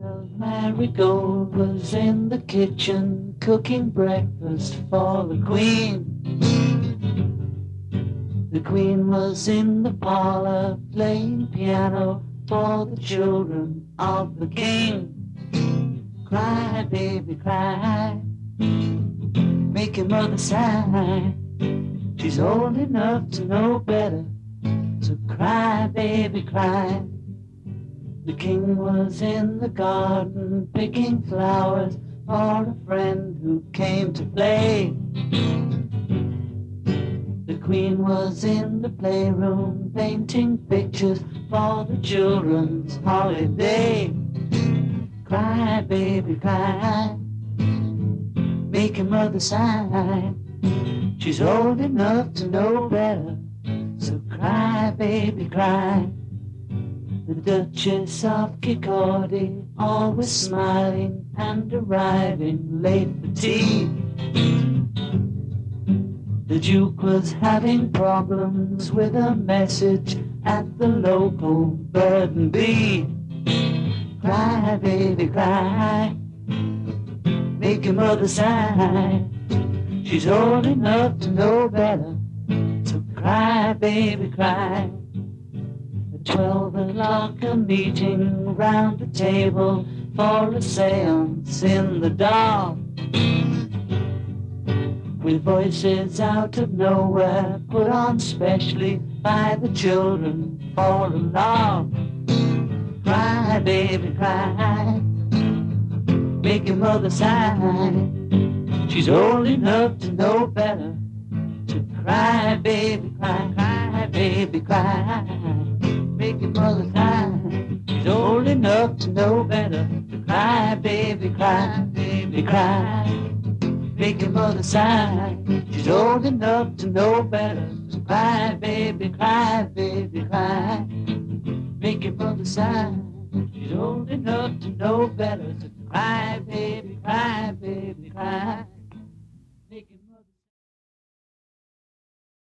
Marigold was in the kitchen cooking breakfast for the Queen. The Queen was in the parlor playing piano for the children of the King. Cry, baby, cry, make your mother sigh. She's old enough to know better, so cry, baby, cry. The king was in the garden picking flowers for a friend who came to play. The queen was in the playroom painting pictures for the children's holiday. Cry, baby, cry. Make your mother sigh. She's old enough to know better. So cry, baby, cry. The Duchess of Kirkcaldy, always smiling and arriving late for tea. The Duke was having problems with a message at the local bird and bee. Cry, baby, cry. Make your mother sigh. She's old enough to know better. So cry, baby, cry. Twelve o'clock a meeting round the table for a seance in the dark. With voices out of nowhere put on specially by the children for a laugh. Cry, baby, cry. Make your mother sigh. She's old enough to know better. To cry, baby, cry, cry, baby, cry enough to know better. To cry, baby, cry, baby, cry. Make your mother sigh. She's old enough to know better. To cry, baby, cry, baby, cry. Make your mother sigh. She's old enough to know better. To cry, baby, cry, baby, cry. Make your